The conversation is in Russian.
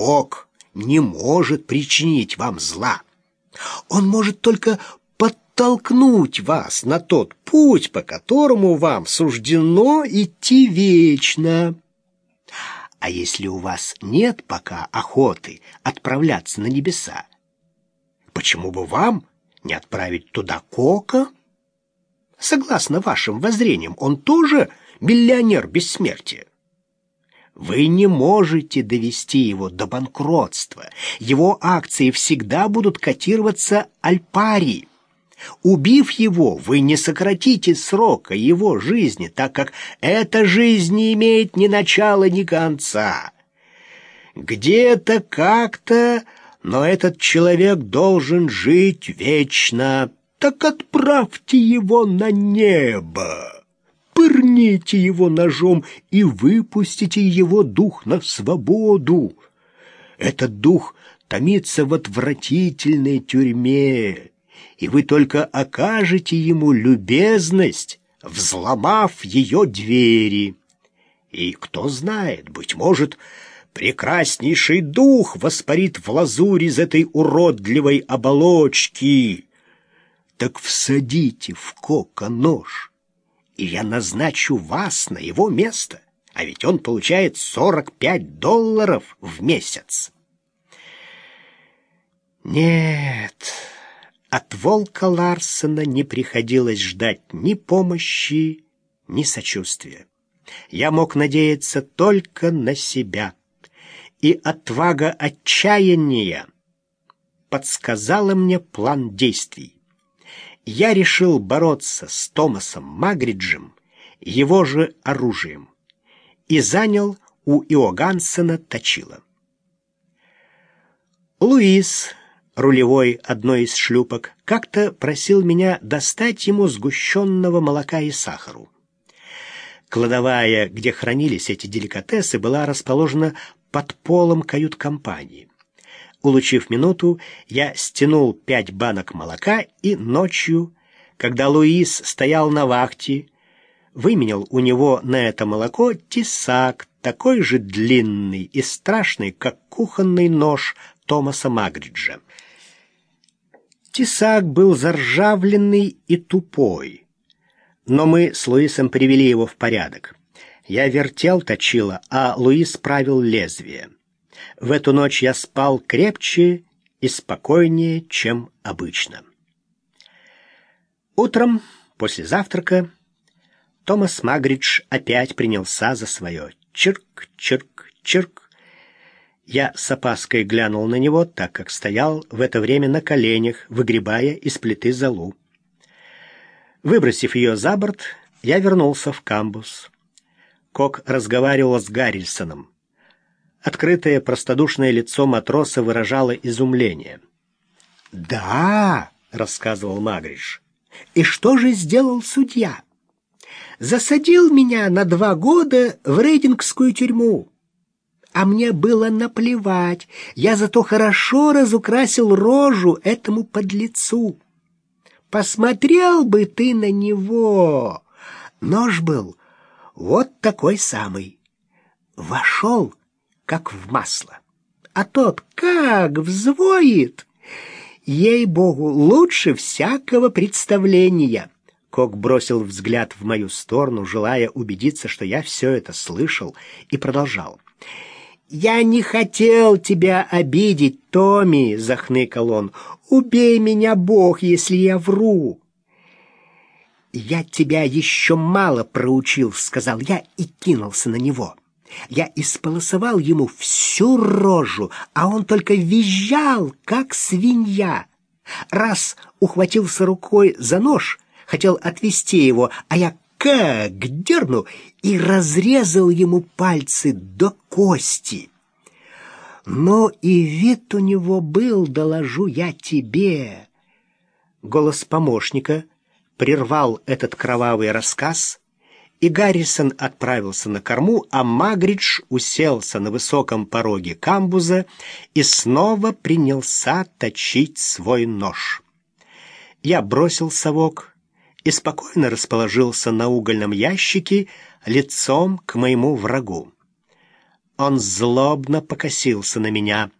Кок не может причинить вам зла. Он может только подтолкнуть вас на тот путь, по которому вам суждено идти вечно. А если у вас нет пока охоты отправляться на небеса, почему бы вам не отправить туда Кока? Согласно вашим воззрениям, он тоже миллионер бессмертия. Вы не можете довести его до банкротства. Его акции всегда будут котироваться альпари. Убив его, вы не сократите срока его жизни, так как эта жизнь не имеет ни начала, ни конца. Где-то как-то, но этот человек должен жить вечно. Так отправьте его на небо пырните его ножом и выпустите его дух на свободу. Этот дух томится в отвратительной тюрьме, и вы только окажете ему любезность, взломав ее двери. И кто знает, быть может, прекраснейший дух воспарит в лазурь из этой уродливой оболочки. Так всадите в кока нож и я назначу вас на его место, а ведь он получает 45 долларов в месяц. Нет, от волка Ларсена не приходилось ждать ни помощи, ни сочувствия. Я мог надеяться только на себя, и отвага отчаяния подсказала мне план действий я решил бороться с Томасом Магриджем его же оружием и занял у Иогансена точило. Луис, рулевой одной из шлюпок, как-то просил меня достать ему сгущенного молока и сахару. Кладовая, где хранились эти деликатесы, была расположена под полом кают-компании. Улучив минуту, я стянул пять банок молока и ночью, когда Луис стоял на вахте, выменял у него на это молоко тесак, такой же длинный и страшный, как кухонный нож Томаса Магриджа. Тесак был заржавленный и тупой, но мы с Луисом привели его в порядок. Я вертел точило, а Луис правил лезвие. В эту ночь я спал крепче и спокойнее, чем обычно. Утром, после завтрака, Томас Магридж опять принялся за свое. Чирк, чирк, чирк. Я с опаской глянул на него, так как стоял в это время на коленях, выгребая из плиты золу. Выбросив ее за борт, я вернулся в камбус. Кок разговаривал с Гаррисоном. Открытое простодушное лицо матроса выражало изумление. «Да», — рассказывал Магриш, — «и что же сделал судья? Засадил меня на два года в рейдингскую тюрьму. А мне было наплевать, я зато хорошо разукрасил рожу этому подлецу. Посмотрел бы ты на него. Нож был вот такой самый. Вошел как в масло. А тот как взвоит! Ей-богу, лучше всякого представления. Кок бросил взгляд в мою сторону, желая убедиться, что я все это слышал, и продолжал. «Я не хотел тебя обидеть, Томми!» — захныкал он. «Убей меня, Бог, если я вру!» «Я тебя еще мало проучил», — сказал я и кинулся на него. Я исполосовал ему всю рожу, а он только визжал, как свинья. Раз ухватился рукой за нож, хотел отвести его, а я как дерну и разрезал ему пальцы до кости. Но и вид у него был, доложу я тебе. Голос помощника прервал этот кровавый рассказ, и Гаррисон отправился на корму, а Магридж уселся на высоком пороге камбуза и снова принялся точить свой нож. Я бросил совок и спокойно расположился на угольном ящике лицом к моему врагу. Он злобно покосился на меня.